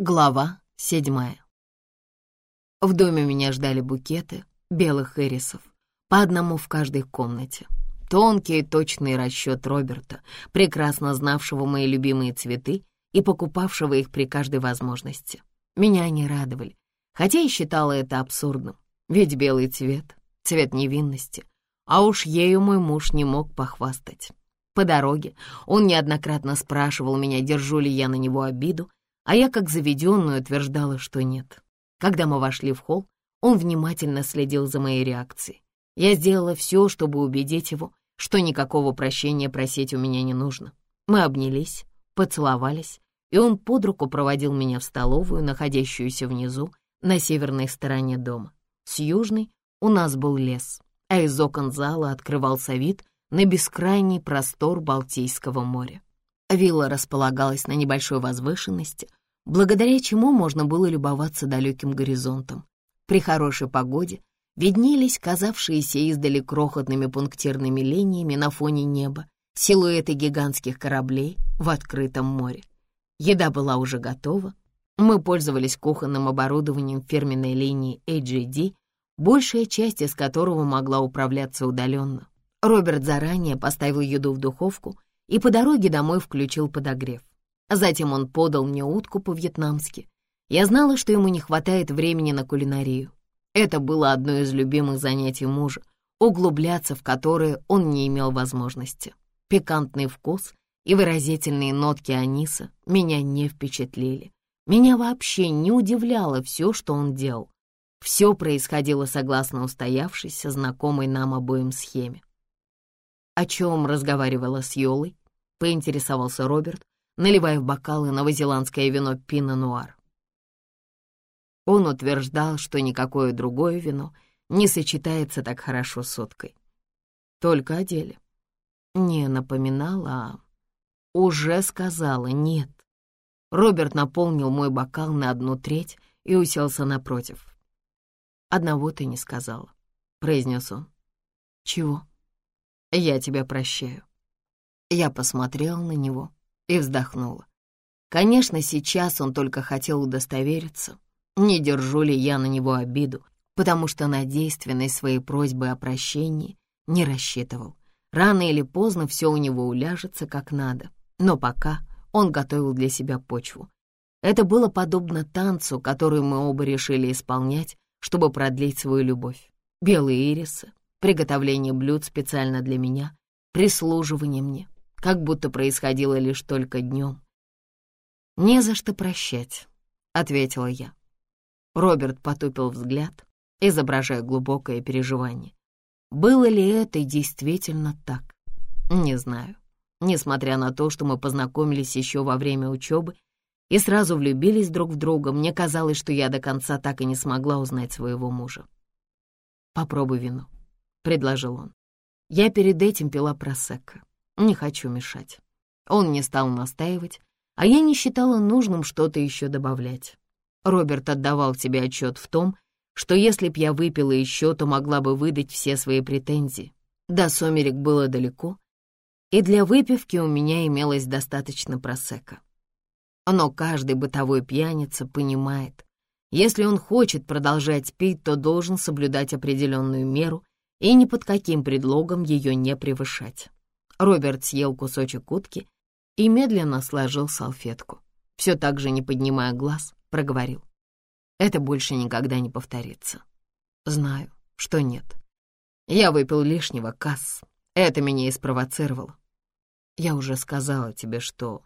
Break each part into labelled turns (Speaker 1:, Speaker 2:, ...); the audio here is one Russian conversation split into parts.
Speaker 1: Глава седьмая. В доме меня ждали букеты белых ирисов, по одному в каждой комнате. Тонкий и точный расчет Роберта, прекрасно знавшего мои любимые цветы и покупавшего их при каждой возможности. Меня они радовали, хотя и считала это абсурдным, ведь белый цвет — цвет невинности, а уж ею мой муж не мог похвастать. По дороге он неоднократно спрашивал меня, держу ли я на него обиду, а я как заведенную утверждала, что нет. Когда мы вошли в холл, он внимательно следил за моей реакцией. Я сделала все, чтобы убедить его, что никакого прощения просить у меня не нужно. Мы обнялись, поцеловались, и он под руку проводил меня в столовую, находящуюся внизу, на северной стороне дома. С южной у нас был лес, а из окон зала открывался вид на бескрайний простор Балтийского моря. Вилла располагалась на небольшой возвышенности, благодаря чему можно было любоваться далеким горизонтом. При хорошей погоде виднелись казавшиеся издали крохотными пунктирными линиями на фоне неба силуэты гигантских кораблей в открытом море. Еда была уже готова. Мы пользовались кухонным оборудованием фирменной линии AGD, большая часть из которого могла управляться удаленно. Роберт заранее поставил еду в духовку и по дороге домой включил подогрев. Затем он подал мне утку по-вьетнамски. Я знала, что ему не хватает времени на кулинарию. Это было одно из любимых занятий мужа, углубляться в которое он не имел возможности. Пикантный вкус и выразительные нотки аниса меня не впечатлили. Меня вообще не удивляло все, что он делал. Все происходило согласно устоявшейся, знакомой нам обоим схеме. «О чем разговаривала с Йолой?» — поинтересовался Роберт, наливая в бокалы новозеландское вино пино-нуар. Он утверждал, что никакое другое вино не сочетается так хорошо с соткой. Только о деле. Не напоминала, а уже сказала «нет». Роберт наполнил мой бокал на одну треть и уселся напротив. «Одного ты не сказала», — произнес он. «Чего?» Я тебя прощаю». Я посмотрела на него и вздохнула. Конечно, сейчас он только хотел удостовериться, не держу ли я на него обиду, потому что на действенность своей просьбы о прощении не рассчитывал. Рано или поздно все у него уляжется как надо, но пока он готовил для себя почву. Это было подобно танцу, который мы оба решили исполнять, чтобы продлить свою любовь. Белые ирисы, приготовление блюд специально для меня, прислуживание мне, как будто происходило лишь только днем. «Не за что прощать», — ответила я. Роберт потупил взгляд, изображая глубокое переживание. Было ли это действительно так? Не знаю. Несмотря на то, что мы познакомились еще во время учебы и сразу влюбились друг в друга, мне казалось, что я до конца так и не смогла узнать своего мужа. Попробуй вино предложил он. Я перед этим пила просекко. Не хочу мешать. Он не стал настаивать, а я не считала нужным что-то еще добавлять. Роберт отдавал себе отчет в том, что если б я выпила еще, то могла бы выдать все свои претензии. До сумерек было далеко, и для выпивки у меня имелось достаточно просека. Но каждый бытовой пьяница понимает, если он хочет продолжать пить, то должен соблюдать определенную меру и ни под каким предлогом ее не превышать. Роберт съел кусочек утки и медленно сложил салфетку. Все так же, не поднимая глаз, проговорил. Это больше никогда не повторится. Знаю, что нет. Я выпил лишнего, Касс. Это меня и спровоцировало. Я уже сказала тебе, что...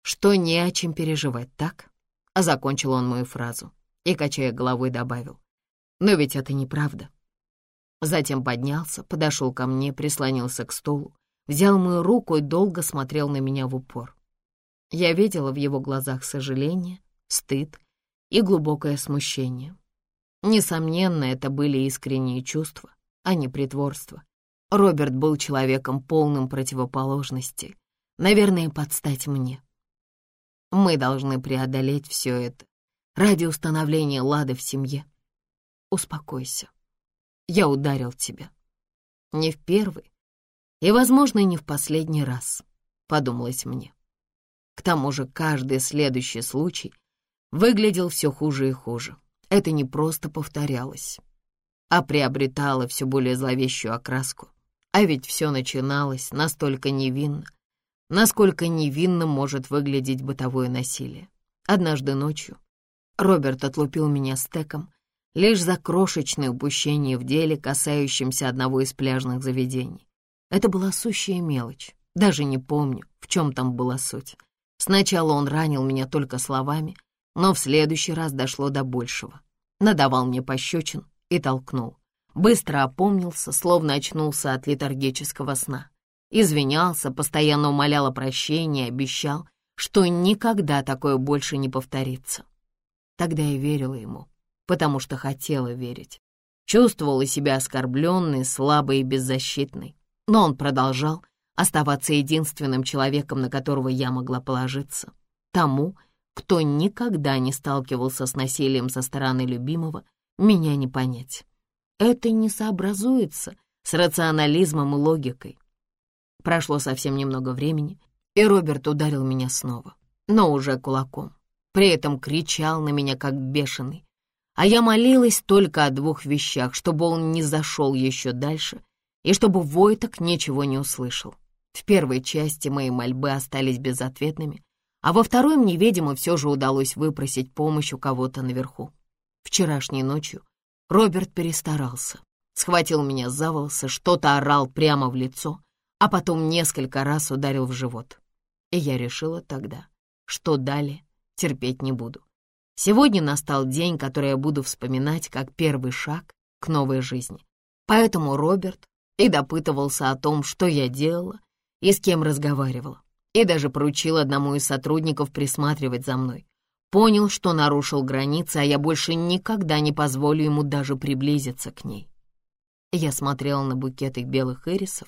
Speaker 1: Что не о чем переживать, так? А закончил он мою фразу и, качая головой, добавил. Но ведь это неправда. Затем поднялся, подошел ко мне, прислонился к столу, взял мою руку и долго смотрел на меня в упор. Я видела в его глазах сожаление, стыд и глубокое смущение. Несомненно, это были искренние чувства, а не притворство. Роберт был человеком полным противоположности, наверное, подстать мне. Мы должны преодолеть все это ради установления лада в семье. Успокойся. Я ударил тебя. Не в первый и, возможно, не в последний раз, подумалось мне. К тому же каждый следующий случай выглядел все хуже и хуже. Это не просто повторялось, а приобретало все более зловещую окраску. А ведь все начиналось настолько невинно, насколько невинно может выглядеть бытовое насилие. Однажды ночью Роберт отлупил меня стеком лишь за крошечное упущение в деле, касающемся одного из пляжных заведений. Это была сущая мелочь, даже не помню, в чем там была суть. Сначала он ранил меня только словами, но в следующий раз дошло до большего. Надавал мне пощечин и толкнул. Быстро опомнился, словно очнулся от летаргического сна. Извинялся, постоянно умолял о прощении, обещал, что никогда такое больше не повторится. Тогда я верила ему, потому что хотела верить. Чувствовала себя оскорбленной, слабой и беззащитной. Но он продолжал оставаться единственным человеком, на которого я могла положиться. Тому, кто никогда не сталкивался с насилием со стороны любимого, меня не понять. Это не сообразуется с рационализмом и логикой. Прошло совсем немного времени, и Роберт ударил меня снова, но уже кулаком. При этом кричал на меня как бешеный. А я молилась только о двух вещах, чтобы он не зашел еще дальше и чтобы Войток ничего не услышал. В первой части мои мольбы остались безответными, а во второй мне, видимо, все же удалось выпросить помощь у кого-то наверху. Вчерашней ночью Роберт перестарался, схватил меня за волосы, что-то орал прямо в лицо, а потом несколько раз ударил в живот. И я решила тогда, что далее терпеть не буду. Сегодня настал день, который я буду вспоминать как первый шаг к новой жизни. Поэтому Роберт и допытывался о том, что я делала и с кем разговаривала, и даже поручил одному из сотрудников присматривать за мной. Понял, что нарушил границы, а я больше никогда не позволю ему даже приблизиться к ней. Я смотрела на букеты белых ирисов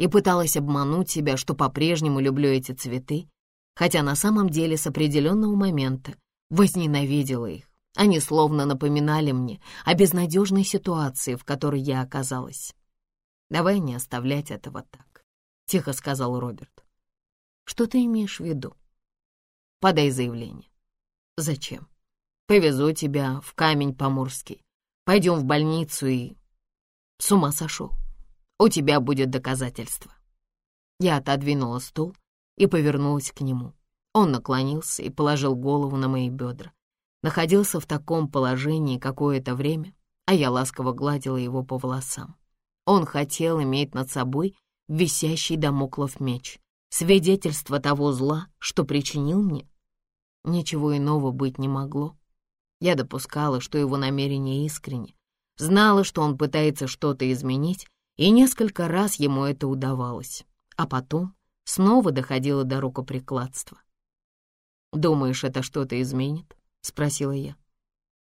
Speaker 1: и пыталась обмануть себя, что по-прежнему люблю эти цветы, хотя на самом деле с определенного момента возненавидела их. Они словно напоминали мне о безнадежной ситуации, в которой я оказалась. «Давай не оставлять этого так», — тихо сказал Роберт. «Что ты имеешь в виду?» «Подай заявление». «Зачем?» «Повезу тебя в камень поморский. Пойдем в больницу и...» «С ума сошел. У тебя будет доказательство». Я отодвинула стул и повернулась к нему. Он наклонился и положил голову на мои бедра. Находился в таком положении какое-то время, а я ласково гладила его по волосам. Он хотел иметь над собой висящий домоклов меч, свидетельство того зла, что причинил мне. Ничего иного быть не могло. Я допускала, что его намерение искренне, знала, что он пытается что-то изменить, и несколько раз ему это удавалось, а потом снова доходило до рукоприкладства. «Думаешь, это что-то изменит?» — спросила я.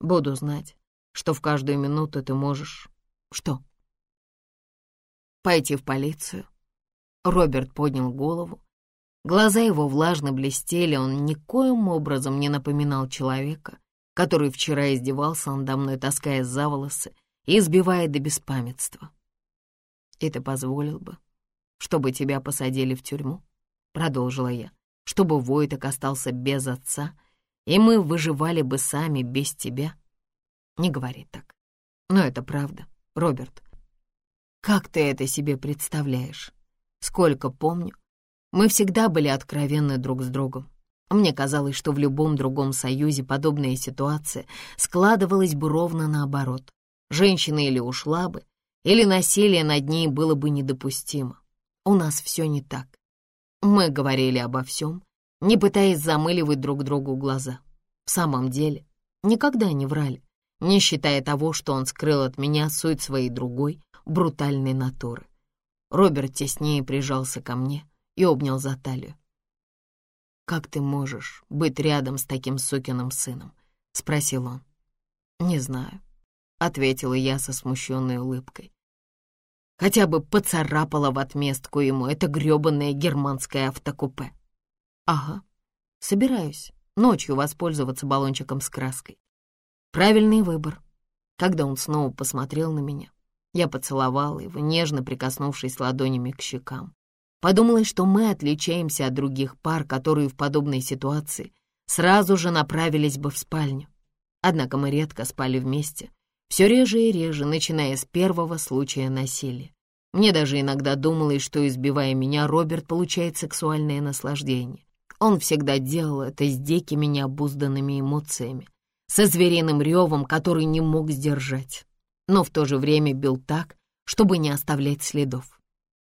Speaker 1: «Буду знать, что в каждую минуту ты можешь...» «Что?» «Пойти в полицию?» Роберт поднял голову. Глаза его влажно блестели, он никоим образом не напоминал человека, который вчера издевался надо мной, таская за волосы и избивая до беспамятства. «И ты позволил бы, чтобы тебя посадили в тюрьму?» — продолжила я чтобы Войток остался без отца, и мы выживали бы сами без тебя. Не говори так. Но это правда, Роберт. Как ты это себе представляешь? Сколько помню, мы всегда были откровенны друг с другом. Мне казалось, что в любом другом союзе подобная ситуация складывалась бы ровно наоборот. Женщина или ушла бы, или насилие над ней было бы недопустимо. У нас все не так. Мы говорили обо всем, не пытаясь замыливать друг другу глаза. В самом деле, никогда не врали, не считая того, что он скрыл от меня суть своей другой, брутальной натуры. Роберт теснее прижался ко мне и обнял за талию. «Как ты можешь быть рядом с таким сукиным сыном?» — спросил он. «Не знаю», — ответила я со смущенной улыбкой хотя бы поцарапала в отместку ему это грёбаное германское автокупе. Ага, собираюсь ночью воспользоваться баллончиком с краской. Правильный выбор. Когда он снова посмотрел на меня, я поцеловала его, нежно прикоснувшись ладонями к щекам. Подумала, что мы отличаемся от других пар, которые в подобной ситуации сразу же направились бы в спальню. Однако мы редко спали вместе, все реже и реже, начиная с первого случая насилия. Мне даже иногда думалось, что, избивая меня, Роберт получает сексуальное наслаждение. Он всегда делал это с дикими необузданными эмоциями, со звериным ревом, который не мог сдержать, но в то же время бил так, чтобы не оставлять следов.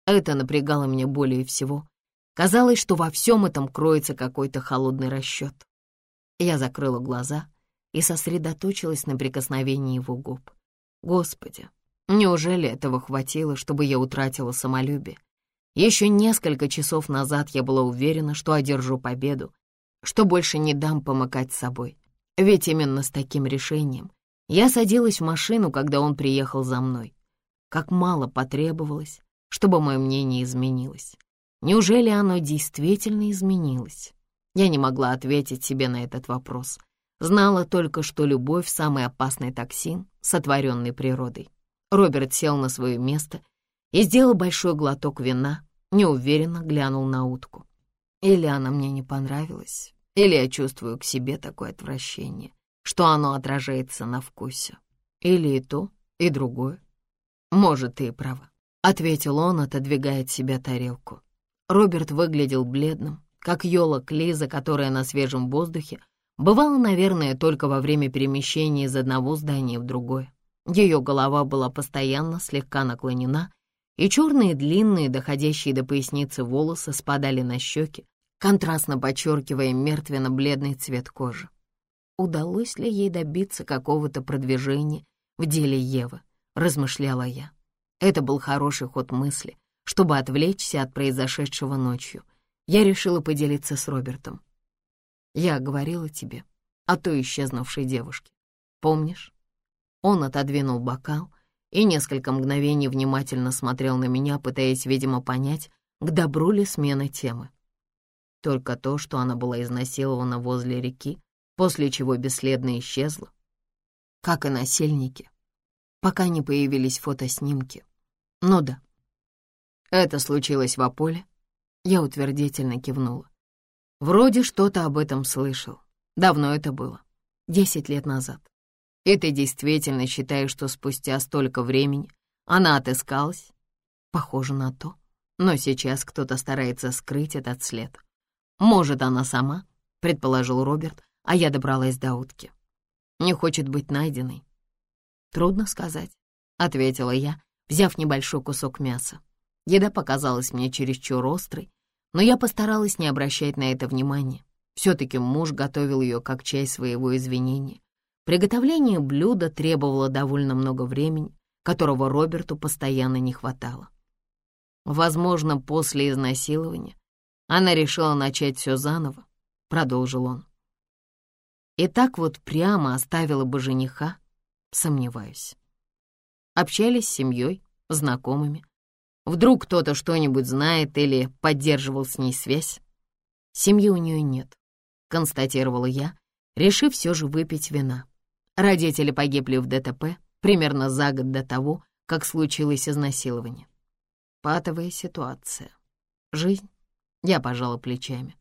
Speaker 1: Это напрягало меня более всего. Казалось, что во всем этом кроется какой-то холодный расчет. Я закрыла глаза и сосредоточилась на прикосновении его губ. Господи, неужели этого хватило, чтобы я утратила самолюбие? Еще несколько часов назад я была уверена, что одержу победу, что больше не дам помыкать собой. Ведь именно с таким решением я садилась в машину, когда он приехал за мной. Как мало потребовалось, чтобы мое мнение изменилось. Неужели оно действительно изменилось? Я не могла ответить себе на этот вопрос. Знала только, что любовь — самый опасный токсин, сотворенный природой. Роберт сел на свое место и сделал большой глоток вина, неуверенно глянул на утку. Или она мне не понравилась, или я чувствую к себе такое отвращение, что оно отражается на вкусе. Или и то, и другое. Может, ты и права, — ответил он, отодвигая от себя тарелку. Роберт выглядел бледным, как елок Лиза, которая на свежем воздухе бывала, наверное, только во время перемещения из одного здания в другое. Ее голова была постоянно слегка наклонена, и черные длинные, доходящие до поясницы волосы спадали на щеки, контрастно подчеркивая мертвенно-бледный цвет кожи. Удалось ли ей добиться какого-то продвижения в деле Евы, размышляла я. Это был хороший ход мысли, чтобы отвлечься от произошедшего ночью. Я решила поделиться с Робертом. Я говорила тебе о той исчезнувшей девушке. Помнишь? Он отодвинул бокал, и несколько мгновений внимательно смотрел на меня, пытаясь, видимо, понять, к добру ли смена темы. Только то, что она была изнасилована возле реки, после чего бесследно исчезла, как и насильники, пока не появились фотоснимки. Ну да, это случилось в Аполе. Я утвердительно кивнула. Вроде что-то об этом слышал. Давно это было. Десять лет назад. И ты действительно считаешь, что спустя столько времени она отыскалась? Похоже на то. Но сейчас кто-то старается скрыть этот след. Может, она сама, предположил Роберт, а я добралась до утки. Не хочет быть найденной. Трудно сказать, ответила я, взяв небольшой кусок мяса. Еда показалась мне чересчур острой, но я постаралась не обращать на это внимания. Все-таки муж готовил ее как часть своего извинения. Приготовление блюда требовало довольно много времени, которого Роберту постоянно не хватало. Возможно, после изнасилования она решила начать все заново, продолжил он. И так вот прямо оставила бы жениха, сомневаюсь. Общались с семьей, знакомыми. Вдруг кто-то что-нибудь знает или поддерживал с ней связь? Семьи у нее нет, констатировала я, решив все же выпить вина. Родители погибли в ДТП примерно за год до того, как случилось изнасилование. Патовая ситуация. Жизнь. Я пожала плечами.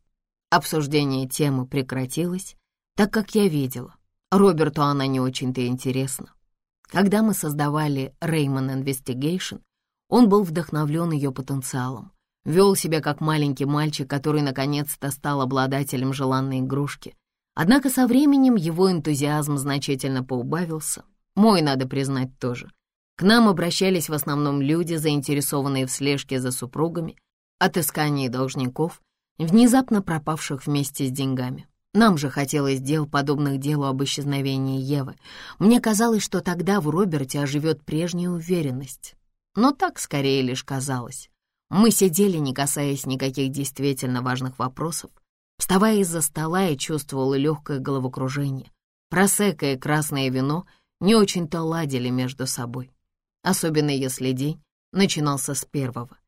Speaker 1: Обсуждение темы прекратилось, так как я видела. Роберту она не очень-то интересна. Когда мы создавали Rayman Investigation, он был вдохновлен ее потенциалом, вел себя как маленький мальчик, который наконец-то стал обладателем желанной игрушки, Однако со временем его энтузиазм значительно поубавился. Мой, надо признать, тоже. К нам обращались в основном люди, заинтересованные в слежке за супругами, отыскании должников, внезапно пропавших вместе с деньгами. Нам же хотелось дел, подобных делу об исчезновении Евы. Мне казалось, что тогда в Роберте оживет прежняя уверенность. Но так скорее лишь казалось. Мы сидели, не касаясь никаких действительно важных вопросов, Вставая из-за стола, я чувствовала легкое головокружение. Просека и красное вино не очень-то ладили между собой, особенно если день начинался с первого,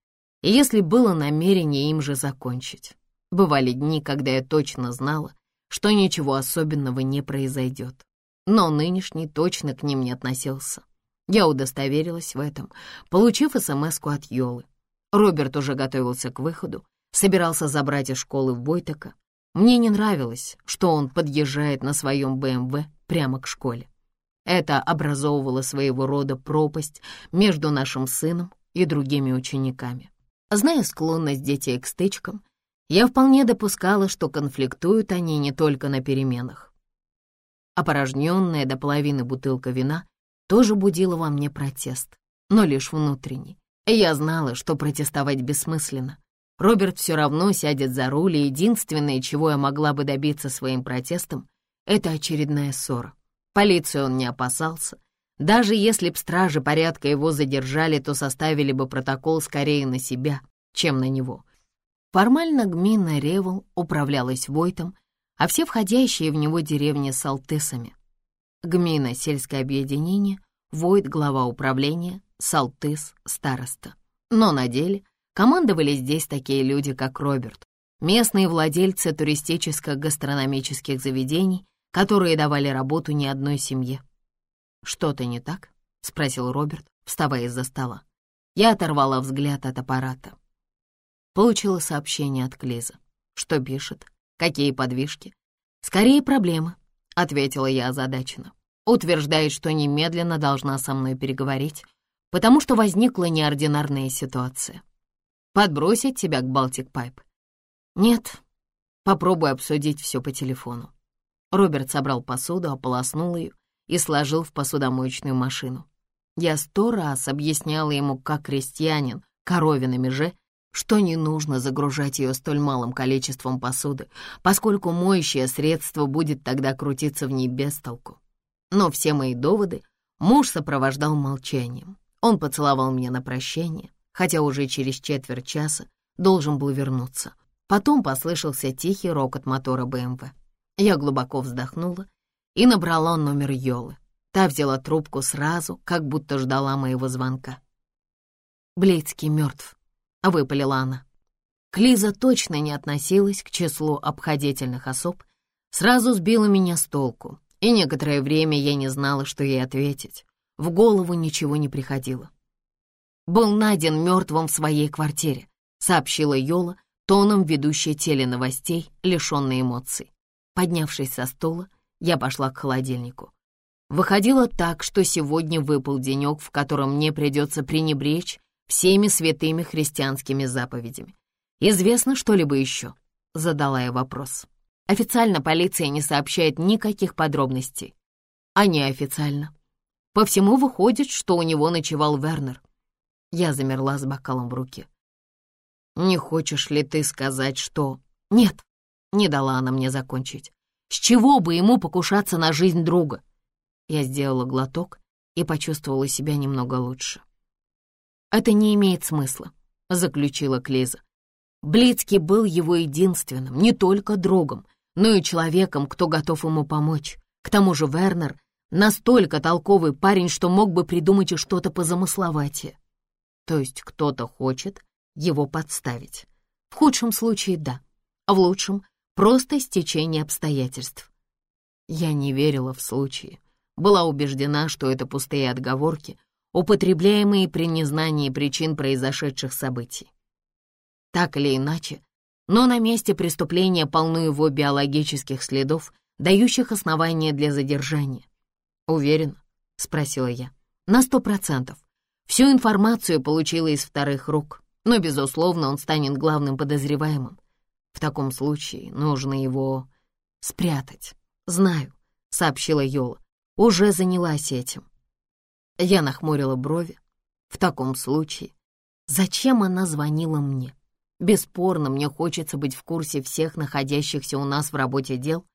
Speaker 1: и если было намерение им же закончить. Бывали дни, когда я точно знала, что ничего особенного не произойдет. Но нынешний точно к ним не относился. Я удостоверилась в этом, получив смс от Йолы. Роберт уже готовился к выходу, собирался забрать из школы Войтека. Мне не нравилось, что он подъезжает на своем БМВ прямо к школе. Это образовывало своего рода пропасть между нашим сыном и другими учениками. Зная склонность детей к стычкам, я вполне допускала, что конфликтуют они не только на переменах. Опорожненная до половины бутылка вина тоже будила во мне протест, но лишь внутренний. Я знала, что протестовать бессмысленно. Роберт все равно сядет за руль, и единственное, чего я могла бы добиться своим протестом, это очередная ссора. Полиции он не опасался. Даже если б стражи порядка его задержали, то составили бы протокол скорее на себя, чем на него. Формально гмина Ревел управлялась Войтом, а все входящие в него деревни с алтысами. Гмина — сельское объединение, Войт — глава управления, Салтыс — староста. Но на деле командовали здесь такие люди, как Роберт, местные владельцы туристическо-гастрономических заведений, которые давали работу ни одной семье. «Что-то не так?» — спросил Роберт, вставая из-за стола. Я оторвала взгляд от аппарата. Получила сообщение от Клиза. Что пишет? Какие подвижки? «Скорее проблемы», — ответила я озадаченно. Утверждает, что немедленно должна со мной переговорить, потому что возникла неординарная ситуация. Подбросить тебя к Балтик Пайп? Нет. Попробуй обсудить все по телефону. Роберт собрал посуду, ополоснул ее и сложил в посудомоечную машину. Я сто раз объясняла ему, как крестьянин, корове на меже, что не нужно загружать ее столь малым количеством посуды, поскольку моющее средство будет тогда крутиться в ней без толку. Но все мои доводы муж сопровождал молчанием. Он поцеловал меня на прощание, хотя уже через четверть часа должен был вернуться. Потом послышался тихий рокот мотора БМВ. Я глубоко вздохнула и набрала номер Йолы. Та взяла трубку сразу, как будто ждала моего звонка. «Блейдский мертв», — выпалила она. Клиза точно не относилась к числу обходительных особ, сразу сбила меня с толку, и некоторое время я не знала, что ей ответить. В голову ничего не приходило. «Был найден мертвым в своей квартире», — сообщила Йола, тоном ведущей теленовостей, лишенной эмоций. Поднявшись со стула, я пошла к холодильнику. Выходило так, что сегодня выпал денек, в котором мне придется пренебречь всеми святыми христианскими заповедями. «Известно что-либо еще?» — задала я вопрос. Официально полиция не сообщает никаких подробностей. А неофициально. По всему выходит, что у него ночевал Вернер. Я замерла с бокалом в руке. «Не хочешь ли ты сказать, что...» «Нет», не дала она мне закончить. С чего бы ему покушаться на жизнь друга? Я сделала глоток и почувствовала себя немного лучше. «Это не имеет смысла», — заключила Клиза. Блицкий был его единственным, не только другом, но и человеком, кто готов ему помочь. К тому же Вернер настолько толковый парень, что мог бы придумать и что-то позамысловатее. То есть кто-то хочет его подставить. В худшем случае — да, а в лучшем Просто стечение обстоятельств. Я не верила в случаи. Была убеждена, что это пустые отговорки, употребляемые при незнании причин произошедших событий. Так или иначе, но на месте преступления полно его биологических следов, дающих основания для задержания. «Уверен?» — спросила я. «На сто процентов. Всю информацию получила из вторых рук, но, безусловно, он станет главным подозреваемым. В таком случае нужно его спрятать. Знаю, сообщила Йола. Уже занялась этим. Я нахмурила брови. В таком случае, зачем она звонила мне? Бесспорно, мне хочется быть в курсе всех находящихся у нас в работе дел,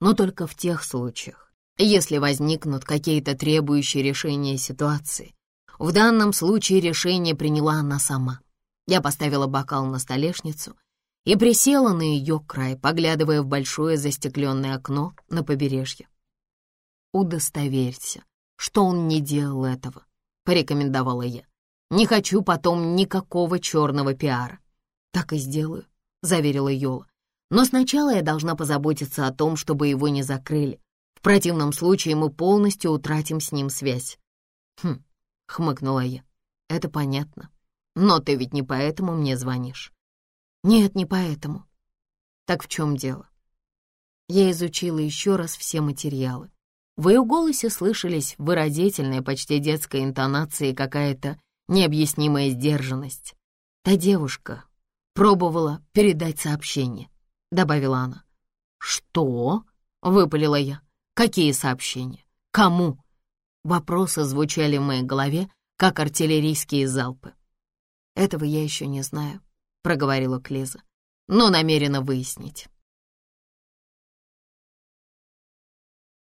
Speaker 1: но только в тех случаях, если возникнут какие-то требующие решения ситуации. В данном случае решение приняла она сама. Я поставила бокал на столешницу и присела на ее край, поглядывая в большое застекленное окно на побережье. «Удостоверься, что он не делал этого», — порекомендовала я. «Не хочу потом никакого черного пиара». «Так и сделаю», — заверила Йола. «Но сначала я должна позаботиться о том, чтобы его не закрыли. В противном случае мы полностью утратим с ним связь». «Хм», — хмыкнула я, — «это понятно. Но ты ведь не поэтому мне звонишь». «Нет, не поэтому». «Так в чем дело? Я изучила еще раз все материалы. В ее голосе слышались выразительные, почти детская интонация и какая-то необъяснимая сдержанность. Та девушка пробовала передать сообщение, добавила она. «Что?» — выпалила я. «Какие сообщения? Кому?» Вопросы звучали в моей голове, как артиллерийские залпы. «Этого я еще не знаю», — проговорила Клиза, «но намерена выяснить.